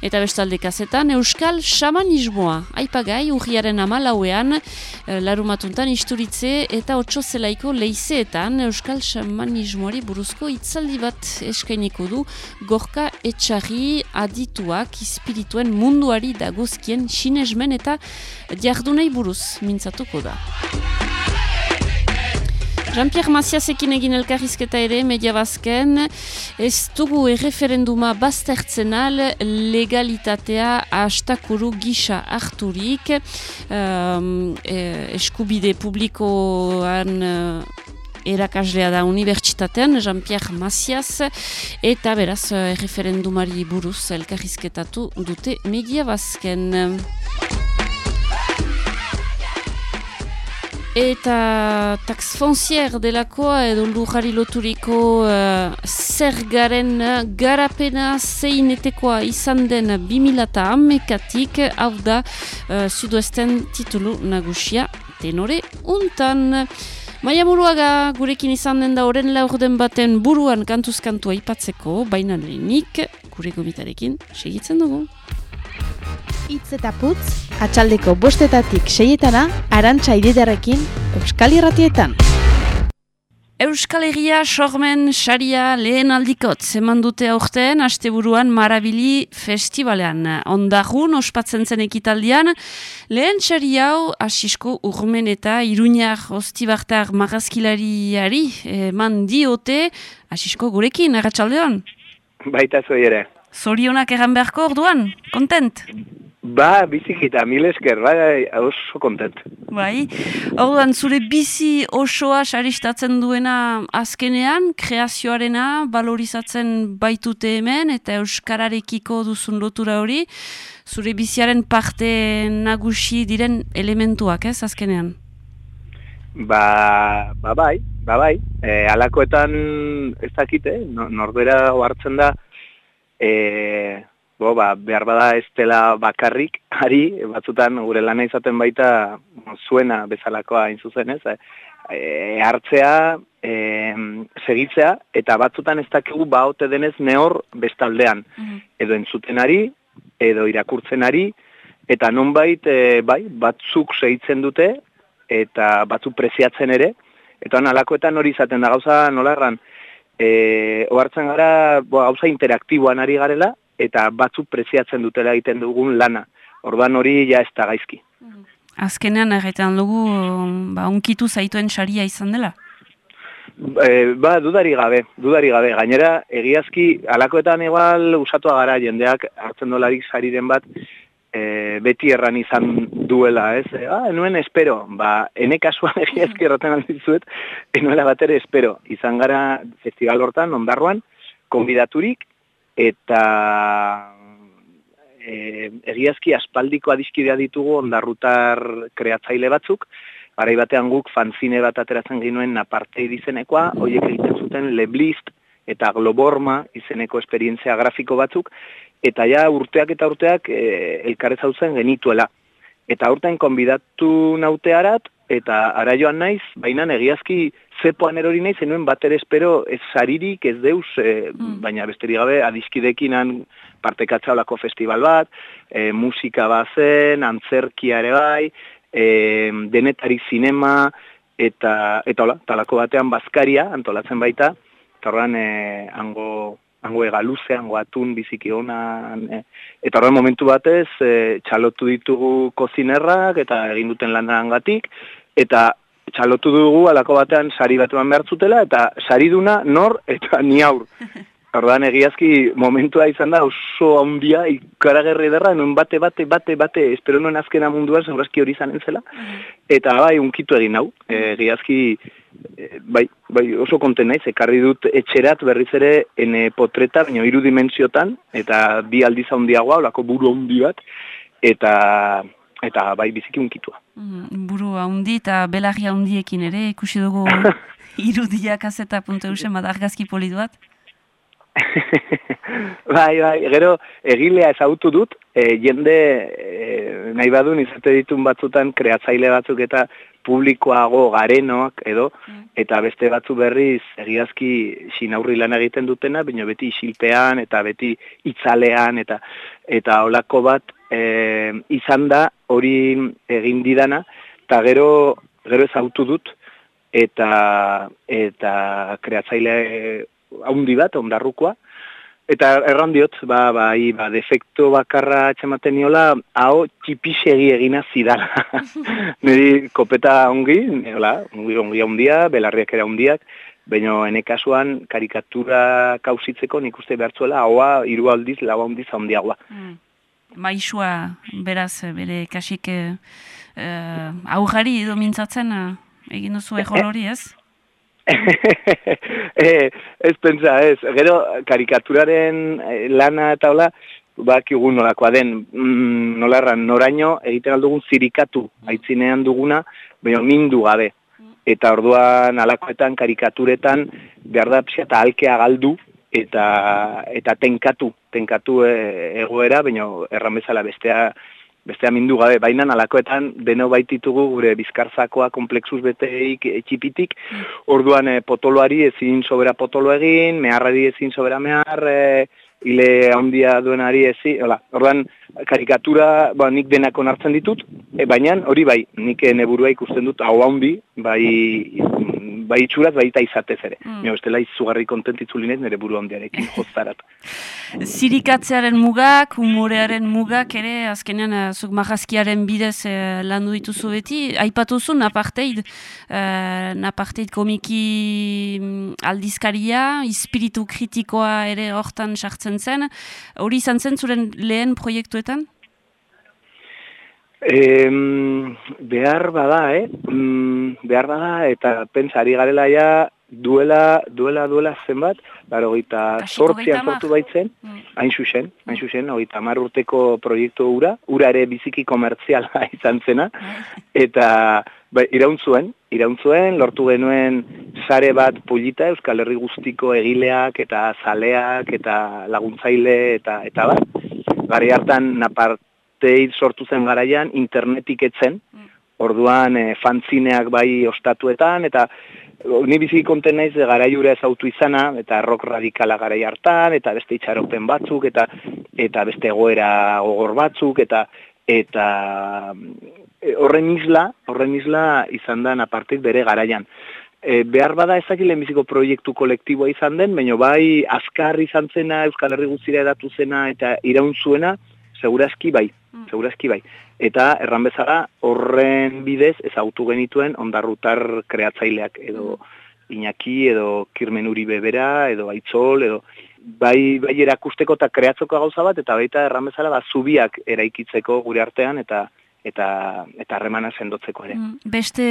Eta bestalde kazetan, Euskal Shamanismoa. Aipagai, urriaren amalauean, eh, larumatuntan isturitze eta otso zelaiko leizeetan Euskal Shamanismoari buruzko itzaldi bat eskainiko du gorka etxarri adituak ispirituen munduari dagozkien sinesmen eta jardunei buruz mintzatuko da. Jean-Pierre Maciasekin egin elkarrizketa ere, media bazken, ez dugu erreferenduma baztertzen al legalitatea hastakuru gisa harturik, um, eskubide publikoan uh, erakaslea da unibertsitatean, Jean-Pierre Macias, eta beraz erreferendumari buruz elkarrizketatu dute media bazken. Eta tax foncier delakoa edo lujari loturiko uh, zergaren garapena zeinetekoa izan den 2000 amekatik, hau da uh, sudoesten titulu nagusia tenore untan. Maia muruaga gurekin izan den da horren laurden baten buruan kantuzkantua ipatzeko, baina lehenik gure gomitarekin segitzen dugu. Itz eta putz, atxaldeko bostetatik seietana, arantxa ididarekin, Euskal Irratietan. Euskal Herria sormen saria lehen aldikot, zeman dute aurten, asteburuan marabili festivalean. Ondarrun, ospatzen zen ekitaldian, lehen sari hau, asisko urmen eta iruñar ostibartar marazkilariari eman diote, asisko gurekin, erratxaldeon? Baita zoi ere. Zorionak egan beharko orduan, kontent? Ba, bizikita, mil esker, bai, oso kontent. Bai, orduan, zure bizi osoa saristatzen duena azkenean, kreazioarena valorizatzen baitute hemen, eta euskararekiko duzun lotura hori, zure biziaren parte nagusi diren elementuak, ez, azkenean? Ba, ba bai, ba bai, e, alakoetan ez dakite, norbera hartzen da, e, bo, ba, behar bada ez dela bakarrik, ari, batzutan gure lana izaten baita zuena bezalakoa hain zuzen ez, e, hartzea, e, segitzea, eta batzutan ez dakigu baote denez nehor bestaldean, mm edo entzutenari, edo irakurtzenari, eta nonbait e, bai, batzuk segitzen dute, eta batzuk preziatzen ere, eta alakoetan hori izaten da gauza nolarran, e, ohartzen gara bo, gauza interaktiboan ari garela, eta batzuk preziatzen dutela egiten dugun lana. Orban hori ja ez da gaizki. Azkenean erretan dugu, ba, unkitu zaituen saria izan dela? E, ba, dudari gabe, dudari gabe. Gainera, egiazki, alakoetan igual usatua gara jendeak hartzen dolarik sariren bat, e, beti erran izan duela, ez? E, ah, enuen espero, ba, ene kasuan [LAUGHS] egiazki erraten aldizuet, enuela bat ere espero. Izan gara festival hortan, ondarroan, konbidaturik, eta e, egiazki aspaldiko adiskidea ditugu ondarrutar kreatzaile batzuk, garai batean guk fanzine bat ateratzen ginuen napartei dizenekoa, horiek egiten zuten leblist eta globorma izeneko esperientzia grafiko batzuk, eta ja urteak eta urteak e, elkarrez genituela. Eta urtean konbidatu nautearat, eta ara joan naiz, baina egiazki zepoan erori nahi zenuen bat ere espero ez saririk ez deus, e, baina besterik gabe adiskidekinan partekatza olako festival bat, e, musika bazen, antzerkia ere bai, e, denetari zinema, eta, eta hola, talako batean bazkaria antolatzen baita, eta horren e, ango, ango egaluze, ango atun biziki hona, e, eta horren momentu batez e, txalotu ditugu kozinerrak eta egin duten landarangatik, eta txalotu dugu alako batean sari bat eman behar zutela, eta sari duna nor eta ni aur. [LAUGHS] Ordan egiazki momentua izan da oso handia ikaragerri derra, nuen bate, bate, bate, bate, espero nuen azkena munduan, segurazki hori izanen zela. Eta bai, unkitu egin hau, egiazki e, bai, bai, oso konten naiz, ekarri dut etxerat berriz ere ene potreta, baina hiru dimensiotan, eta bi aldiz handiagoa, olako buru handi bat, eta eta bai biziki unkitua. Mm, buru handi eta belarri handiekin ere, ikusi dugu [LAUGHS] irudiak azeta puntu eusen argazki poliduat? [LAUGHS] bai, bai, gero egilea ezagutu dut, e, jende e, nahi badun izate ditun batzutan kreatzaile batzuk eta publikoago garenoak edo, mm. eta beste batzu berriz egiazki sinaurri lan egiten dutena, baina beti isilpean eta beti itzalean eta eta olako bat e, izan da hori egin didana, eta gero, gero ezautu dut, eta, eta kreatzaile haundi bat, ondarrukoa, Eta erran diot, ba, ba, ba, defekto bakarra atxematen niola, hau txipisegi egina zidala. [LAUGHS] Niri kopeta ongi, hola, ongi ongi ondia, belarriak era ondiak, baina ene kasuan karikatura kausitzeko nik uste behartzuela, haua hiru aldiz, lau ondiz ondiagoa. Mm maisua beraz bere kasik e, aurrari edo mintzatzen egin duzu [LAUGHS] ego hori ez? [LAUGHS] e, ez pentsa ez, gero karikaturaren lana eta hola, bak nolakoa den, mm, nolarran noraino egiten aldugun zirikatu, aitzinean duguna, baina mindu gabe. Eta orduan alakoetan karikaturetan behar da eta alkea galdu, eta eta tenkatu, tenkatu e, egoera, baina erran bezala bestea bestea mindu gabe, baina alakoetan deno baititugu gure bizkarzakoa komplexus beteik etxipitik, orduan e, potoloari ezin sobera potolo egin, meharrari ezin sobera mehar, e, ile handia duenari ezi, hola, orduan karikatura ba, nik denak onartzen ditut, e, baina hori bai, nik neburua ikusten dut hau handi, bai bai itxuraz, bai eta izatez ere. Mm. ez dela izugarri kontentitzulinez nire buru handiarekin [LAUGHS] joztarat. Zirikatzearen mugak, humorearen mugak ere, azkenean, uh, zuk majazkiaren bidez uh, landu dituzu beti, aipatuzu naparteid, uh, naparteid komiki mm, aldizkaria, espiritu kritikoa ere hortan sartzen zen, hori izan zen zuren lehen proiektuetan? E, behar bada, eh? Mm, behar bada, eta pentsari garela ja, duela, duela, duela zenbat, baro gita sortzian sortu baitzen, mm. hain xuxen, hain xuxen, hogeita mar urteko proiektu ura, ura ere biziki komertziala [LAUGHS] izan zena, eta ba, irauntzuen, irauntzuen, lortu genuen sare bat polita Euskal Herri guztiko egileak eta zaleak eta laguntzaile eta eta bat. Gari hartan napart Teit sortu zen garaian internetik etzen, mm. orduan e, fantzineak bai ostatuetan, eta ni bizi konten naiz de garaiura ezautu izana, eta rock radikala garai hartan, eta beste itxaropen batzuk, eta eta beste egoera gogor batzuk, eta eta e, horren isla, horren isla izan da apartik bere garaian. E, behar bada ezakile biziko proiektu kolektiboa izan den, baina bai azkar izan zena, Euskal Herri guztira edatu zena, eta iraun zuena, segurazki bai, mm. segurazki bai. Eta erran bezala horren bidez ezagutu genituen ondarrutar kreatzaileak edo mm. Iñaki edo Kirmen Uribe bera edo Aitzol edo bai bai erakusteko eta kreatzeko gauza bat eta baita erran bezala ba zubiak eraikitzeko gure artean eta eta eta harremana sendotzeko ere. Mm, beste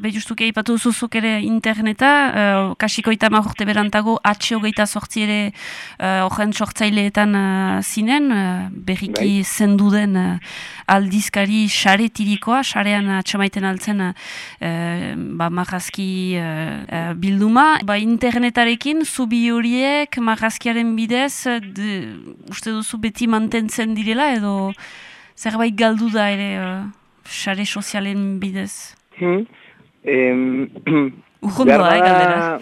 bejustuke aipatu zuzuk ere interneta, uh, kasiko eta urte berantago atxo geita sortzi ere uh, sortzaileetan uh, zinen, uh, berriki bai. zenduden uh, aldizkari xare tirikoa, xarean atxamaiten altzen uh, ba, marazki uh, bilduma. Ba, internetarekin, zubi horiek marazkiaren bidez, de, uste duzu beti mantentzen direla edo zerbait galdu da ere uh, sare sozialen bidez? Hmm. Em, [CLEARS THROAT] Urrundoa, eh, galdera?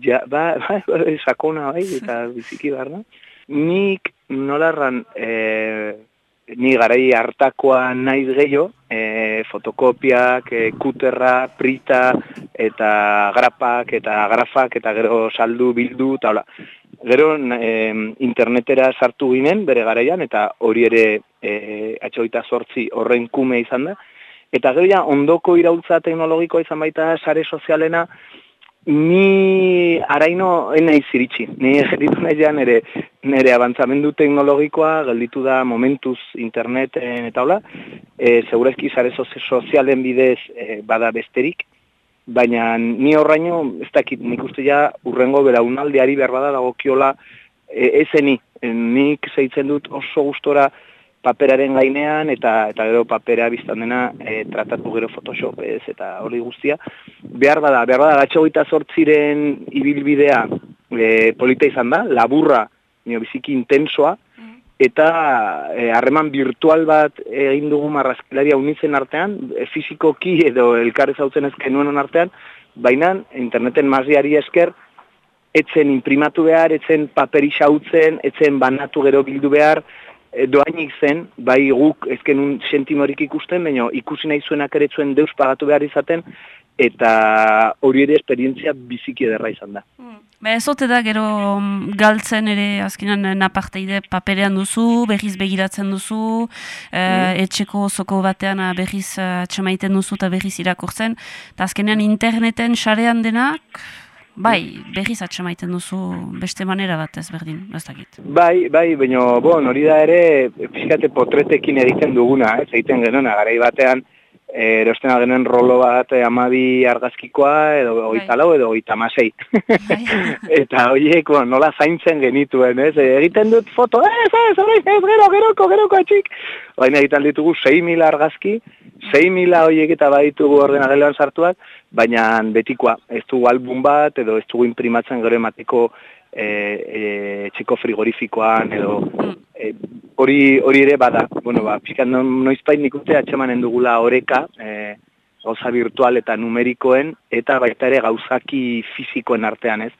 Ja, [LAUGHS] ba, ba, sakona bai, eta [LAUGHS] biziki barna. Nik nolarran, e, ni garai hartakoa naiz gehiago, e, fotokopiak, e, kuterra, prita, eta grapak, eta grafak, eta gero saldu, bildu, eta hola. Gero internetera sartu ginen bere garaian eta hori ere e, atxoita sortzi horren kume izan da. Eta gero ja ondoko irautza teknologikoa izan baita sare sozialena ni araino enaiz iritsi. Ni egeritu nahi nere, nere abantzamendu teknologikoa gelditu da momentuz interneten eta hola. E, Segurezki sare sozialen bidez e, bada besterik baina ni horraino, ez dakit, nik uste ja, urrengo beraunaldiari behar bada dagokiola e, ezeni, e, nik zeitzen dut oso gustora paperaren gainean, eta eta gero papera biztan dena e, tratatu gero Photoshop ez, eta hori guztia. Behar bada, behar bada, gatxo sortziren ibilbidea e, polita izan da, laburra, nio biziki intensoa, eta eh, harreman virtual bat egin dugu marrazkilaria unitzen artean, e, fizikoki edo elkarri zautzen ezken nuen artean, baina interneten maziari esker, etzen imprimatu behar, etzen paperi xautzen, etzen banatu gero bildu behar, e, doainik zen, bai guk ezken un sentimorik ikusten, baina ikusi nahi zuenak ere zuen deus pagatu behar izaten, eta hori ere esperientzia biziki ederra izan da. Mm. Ba ez da gero mm, galtzen ere azkenan eh, naparteide paperean duzu, berriz begiratzen duzu, e, etxeko zoko batean eh, berriz atxamaiten duzu eta berriz irakurtzen, eta azkenean interneten sarean denak, bai, berriz atxamaiten duzu beste manera bat ez berdin, ez dakit. Bai, bai, baina bon, hori da ere, pixkate potretekin egiten duguna, ez egiten genona, garai batean, erosten agenen rolo bat eh, amabi argazkikoa edo bai. oita lau edo oita masei. Bai. [LAUGHS] eta horiek, bueno, nola zaintzen genituen, ez? Egiten dut foto, ez, ez, ez, ez, gero, geroko, geroko atxik. Baina egiten ditugu 6.000 argazki, 6.000 horiek eta baditugu ordenagelean sartuak, baina betikoa, ez dugu album bat edo ez dugu imprimatzen gero emateko e, e, txiko frigorifikoan edo mm. e, hori hori ere bada. Bueno, ba, pixkan noizpait nik uste atxemanen dugula oreka, e, gauza virtual eta numerikoen, eta baita ere gauzaki fizikoen artean, ez?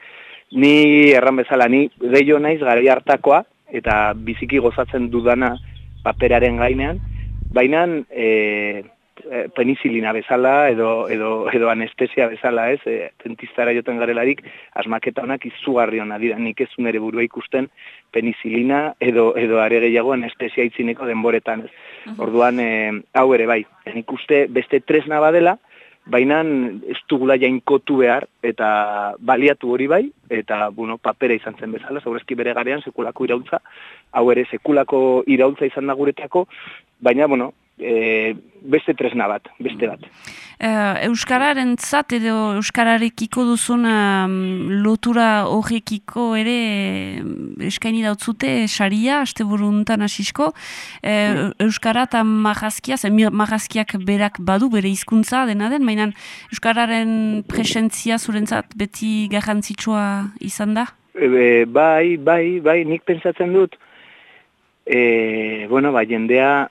Ni erran bezala, ni gehiago naiz gari hartakoa, eta biziki gozatzen dudana paperaren gainean, baina e, e, penizilina bezala edo, edo, edo anestesia bezala ez, e, dentistara joten garelarik, asmaketa honak izugarri hona dira, nik ez nere burua ikusten penizilina edo, edo are gehiago anestesia itzineko denboretan ez. Orduan, e, hau ere bai, nik uste beste tresna badela, baina ez dugula jainkotu behar eta baliatu hori bai, eta bueno, papera izan zen bezala, zaurezki bere garean sekulako irautza, hau ere sekulako irautza izan da guretako, baina bueno, e, beste tresna bat, beste bat. Uh, Euskararen zat edo Euskararekiko duzun lotura horrekiko ere eskaini dautzute saria, aste buruntan asisko. Uh, Euskara eta marrazkia, zen marrazkiak berak badu bere hizkuntza dena den, mainan Euskararen presentzia zurentzat beti garrantzitsua izan da? E, bai, bai, bai, nik pensatzen dut, e, bueno, bai, jendea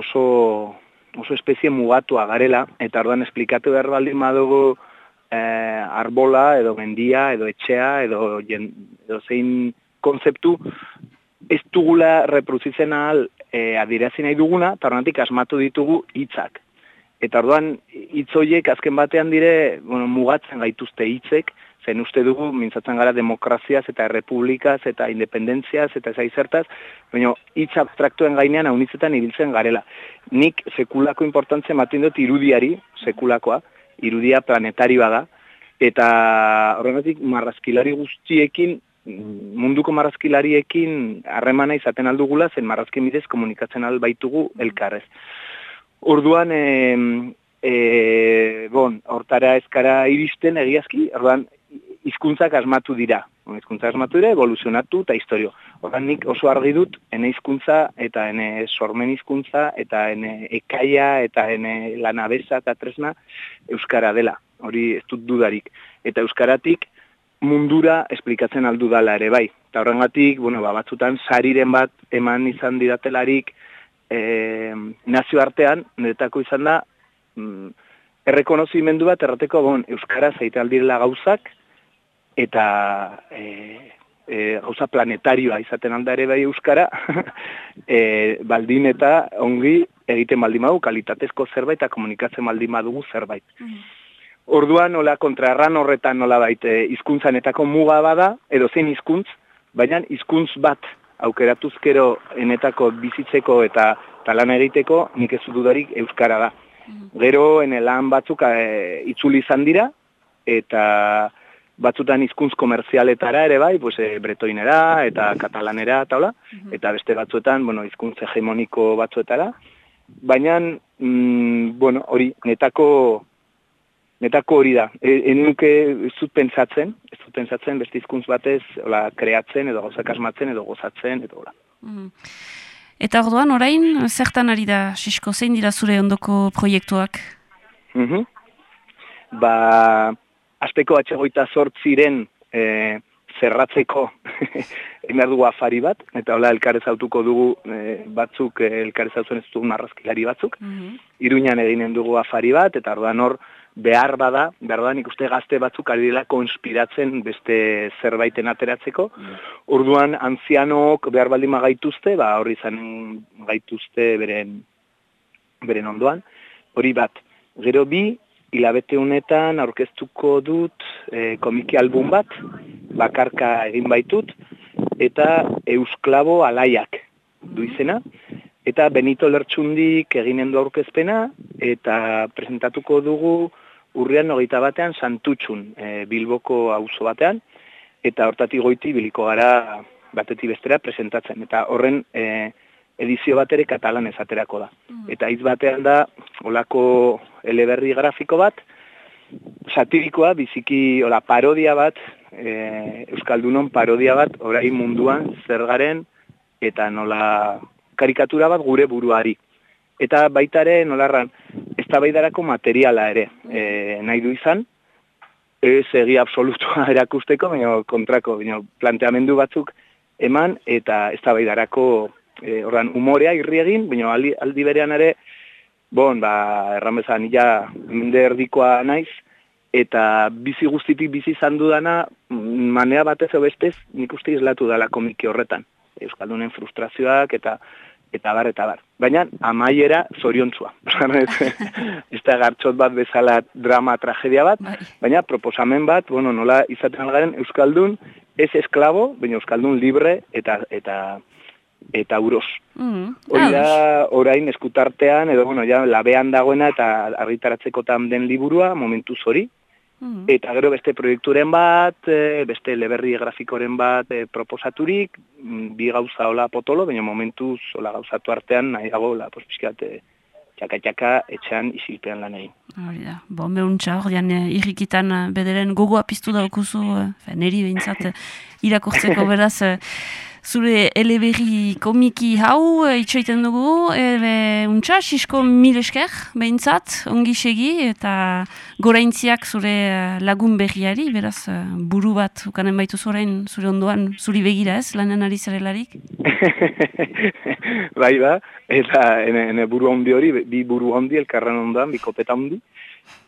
oso, oso espezie mugatua garela, eta orduan esplikatu behar baldin badugu eh, arbola, edo mendia, edo etxea, edo, jen, edo zein konzeptu, ez dugula reproduzitzen ahal eh, adirazi nahi duguna, eta orduan asmatu ditugu hitzak. Eta orduan, hitzoiek azken batean dire, bueno, mugatzen gaituzte hitzek, zen uste dugu, mintzatzen gara demokraziaz eta errepublikaz eta independentziaz eta zai zertaz, baina hitz abstraktuen gainean haunitzetan ibiltzen garela. Nik sekulako importantzia maten dut irudiari, sekulakoa, irudia planetarioa da, eta horregatik marrazkilari guztiekin, munduko marrazkilariekin harremana izaten aldugula, zen marrazkin bidez komunikatzen albaitugu elkarrez. Orduan, e, e, bon, hortara ezkara iristen egiazki, orduan, hizkuntzak asmatu dira. Hizkuntza asmatu dira, evoluzionatu eta historio. Horren nik oso argi dut, ene hizkuntza eta ene sormen hizkuntza eta ene ekaia eta ene lanabeza eta tresna Euskara dela. Hori ez dut dudarik. Eta Euskaratik mundura esplikatzen aldu dala ere bai. Eta horrengatik, bueno, ba, batzutan sariren bat eman izan didatelarik e, nazio artean, niretako izan da, mm, errekonozimendu bat errateko, bon, Euskara zaite aldirela gauzak, eta e, e, gauza planetarioa izaten alda ere bai euskara, [LAUGHS] e, baldin eta ongi egiten baldin badu, kalitatezko zerbait eta komunikatzen baldin badugu zerbait. Mm. Orduan, nola kontrarran horretan nola baite izkuntzanetako muga bada, edo zein hizkuntz, baina hizkuntz bat aukeratuzkero enetako bizitzeko eta talan egiteko nik ez dudarik euskara da. Mm. Gero, ene lan batzuk e, itzuli izan dira, eta batzutan hizkuntz komerzialetara ere bai, pues, e, bretoinera eta katalanera eta hola, eta beste batzuetan, bueno, hizkuntz hegemoniko batzuetara. Baina, mm, bueno, hori, netako, netako hori da. E, enuke ez dut pentsatzen, ez dut pentsatzen beste hizkuntz batez, hola, kreatzen edo gozak asmatzen edo gozatzen, edo hola. Eta orduan, orain, zertan ari da, Sisko, zein dira zure ondoko proiektuak? Mm Ba, Azteko atxegoita sortziren e, zerratzeko [LAUGHS] egin dugu afari bat, eta hola elkarrez autuko dugu e, batzuk, e, elkarrez autzen ez dugu marrazkilari batzuk. Mm Iruñan eginen dugu afari bat, eta orduan hor behar bada, behar da nik uste gazte batzuk ari dela konspiratzen beste zerbaiten ateratzeko. Mm Orduan antzianok behar baldima gaituzte, ba horri izan gaituzte beren, beren ondoan. Hori bat, gero bi, hilabete honetan aurkeztuko dut e, komiki album bat, bakarka egin baitut, eta Eusklabo alaiak du izena, eta Benito Lertxundik eginen du aurkezpena, eta presentatuko dugu urrian nogeita batean santutxun e, Bilboko auzo batean, eta hortati goiti biliko gara bateti bestera presentatzen. Eta horren e, edizio bat ere katalan ezaterako da. Mm. Eta hitz batean da, olako eleberri grafiko bat, satirikoa, biziki, ola, parodia bat, e, Euskaldunon parodia bat, orain munduan, zer garen, eta nola karikatura bat gure buruari. Eta baitare, nolarran, ez baidarako materiala ere, e, nahi du izan, ez egi absolutua [LAUGHS] erakusteko, baina kontrako, baina planteamendu batzuk eman, eta ez baidarako e, ordan, umorea irri egin, baina aldi, aldi berean ere, bon, ba, erran bezan, ja, mende erdikoa naiz, eta bizi guztitik bizi izan dudana, manea batez bestez, nik uste izlatu dala komiki horretan. Euskaldunen frustrazioak eta eta bar, eta bar. Baina, amaiera zoriontzua. [LAUGHS] ez da gartxot bat bezala drama, tragedia bat, baina proposamen bat, bueno, nola izaten algaren, Euskaldun, ez esklabo, baina Euskaldun libre eta eta eta uros. Mm, Hori da, orain eskutartean, edo, bueno, ja, labean dagoena eta argitaratzekotan den liburua, momentu zori, mm. Eta gero beste proiekturen bat, e, beste leberri grafikoren bat e, proposaturik, mm, bi gauza hola potolo, baina momentuz hola gauzatu artean nahiago, la, pues, pixkat, e, txaka-txaka etxean isilpean lan egin. Hori da, bon, behuntza, hor irrikitan eh, bederen gogoa piztu daukuzu, neri behintzat eh, [LAUGHS] irakurtzeko beraz, zure eleberri komiki hau eh, itxoiten dugu, e, untxa, sisko mil esker, behintzat, ongi segi, eta goraintziak zure eh, lagun berriari, beraz, eh, buru bat, ukanen baitu zorain, zure ondoan, zuri begira ez, lanen ari zarelarik? [LAUGHS] bai ba, eta ene, ene buru handi hori, bi buru handi, elkarren ondoan, bi kopeta handi,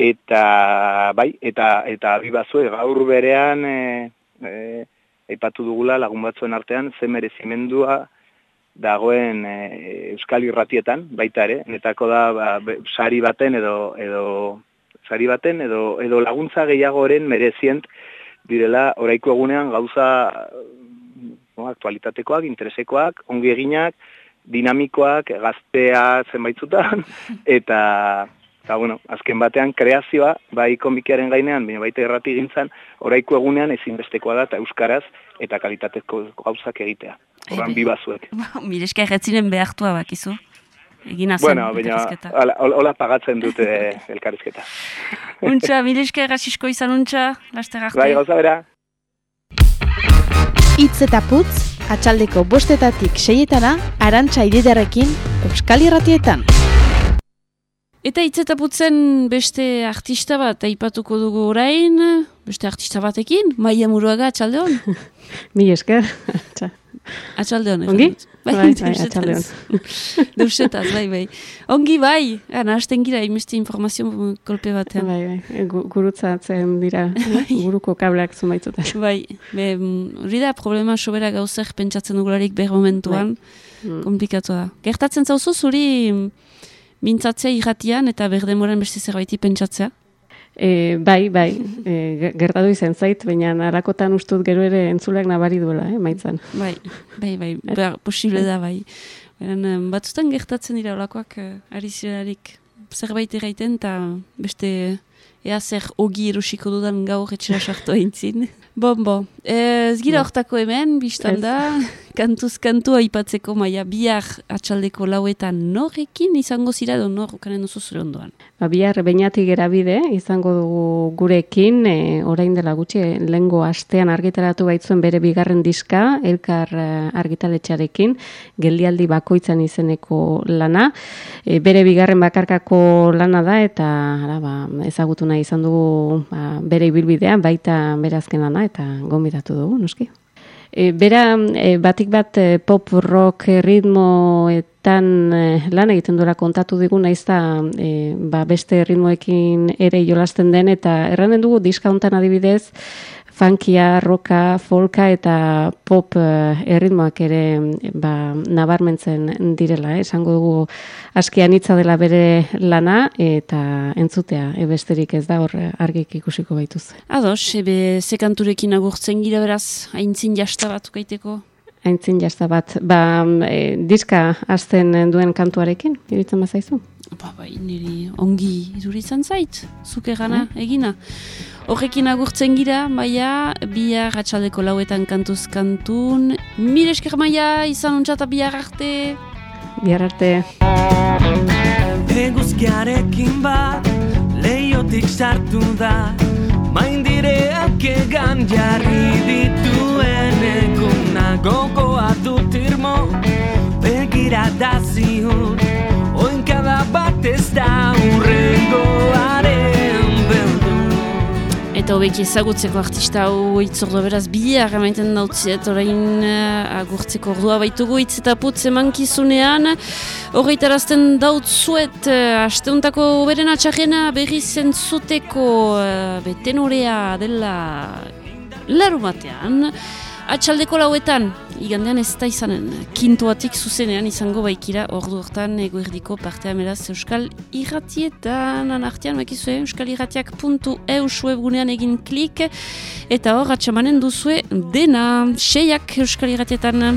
eta bai, eta eta bi bazue, gaur berean, e, e, aipatu dugula lagun batzuen artean ze merezimendua dagoen e, euskal irratietan baita ere. Netako da ba, sari baten edo edo sari baten edo edo laguntza gehiagoren merezient direla oraiko egunean gauza no, aktualitatekoak interesekoak ongi eginak dinamikoak gaztea zenbaitzutan [LAUGHS] eta Eta, bueno, azken batean kreazioa, bai komikiaren gainean, baina baita errati gintzan, oraiko egunean ezinbestekoa da, eta euskaraz, eta kalitatezko gauzak egitea. Horan bi bazuek. [LAUGHS] Mireska erretzinen behartua bakizu. Egin azen, bueno, baina, hola pagatzen dute [LAUGHS] elkarrizketa. [LAUGHS] untxa, mireska errazisko izan untxa, laster arte. Bai, gauza bera. Itz eta putz, atxaldeko bostetatik seietana, arantxa ididarekin, Euskal Irratietan. Eta itzetaputzen beste artista bat aipatuko dugu orain, beste artista batekin, Maia Muruaga, atxalde hon? [LAUGHS] Mi esker. atxalde hon. Ongi? Bai, bai, bai atxalde hon. [LAUGHS] Deusetaz, bai, bai. Ongi, bai, ana, hasten gira, imeste informazio kolpe batean. Bai, bai, gurutzatzen dira, guruko kableak zumaitzuta. [LAUGHS] Bai, hori da problema sobera gauzak pentsatzen dugularik behar momentuan, bai. komplikatu da. Gertatzen zauzu, zuri mintzatzea irratian eta berdemoren beste zerbaiti pentsatzea? E, bai, bai, e, gertatu izan zait, baina narakotan ustut gero ere entzuleak nabari duela, eh, maitzan. Bai, bai, bai, [LAUGHS] bai posible da, bai. Baren, batzutan gertatzen dira olakoak uh, ari zirelarik zerbait erraiten eta beste ea zer ogi erosiko dudan gaur etxera sartu [LAUGHS] eintzin. Bon, bon. Ez gira hortako hemen, biztan da, [LAUGHS] kantuz kantu aipatzeko maia bihar atxaldeko lauetan norrekin izango zira edo nor okanen duzu zure ondoan? Ba, bihar bainatik erabide izango dugu gurekin, e, orain dela gutxi, e, lengo astean argitaratu baitzuen bere bigarren diska, elkar e, argitaletxarekin, geldialdi bakoitzan izeneko lana, e, bere bigarren bakarkako lana da, eta ara, ba, ezagutu nahi izan dugu ba, bere ibilbidea, baita berazken lana, eta gombidatu dugu, noski. E, bera, e, batik bat e, pop rock ritmoetan e, lan egiten duela kontatu digu naiz da e, ba, beste ritmoekin ere jolasten den eta erranen dugu diskauntan adibidez funkia, roka, folka eta pop eh, erritmoak ere ba, nabarmentzen direla. Eh? Esango dugu askian hitza dela bere lana eta entzutea ebesterik ez da hor argik ikusiko baituz. Ados, ebe zekanturekin agurtzen gira beraz, haintzin jasta bat ukaiteko? Haintzin jasta bat. Ba, e, diska azten duen kantuarekin, iritzen bazaizu? Ba, bai, niri ongi iduritzen zait, zuke gana, eh? egina. Horrekin agurtzen gira, maia, bihar atxaldeko lauetan kantuz kantun. Mire esker maia, izan ontsata bihar arte. Bihar arte. Eguzkiarekin bat, leiotik sartu da, maindireak egan jarri dituen eguna gogoa dut irmo, begira da ziur, oinkada bat ez da urrengoaren. Eta hobek ezagutzeko artista hau itzordo beraz bihar emaiten dautziet orain uh, agurtzeko ordua baitugu itz eta putz emankizunean. Horreitarazten dautzuet uh, asteuntako beren atxarrena berri zentzuteko uh, betenorea dela laru batean Atxaldeko lauetan, igandean ez da izanen, kintuatik zuzenean izango baikira ordu hortan eguerdiko partea meraz Euskal Irratietan, anartian, makizue, Euskal Irratiak puntu eus webgunean egin klik, eta hor atxamanen duzue dena, seiak Euskal Irratietan.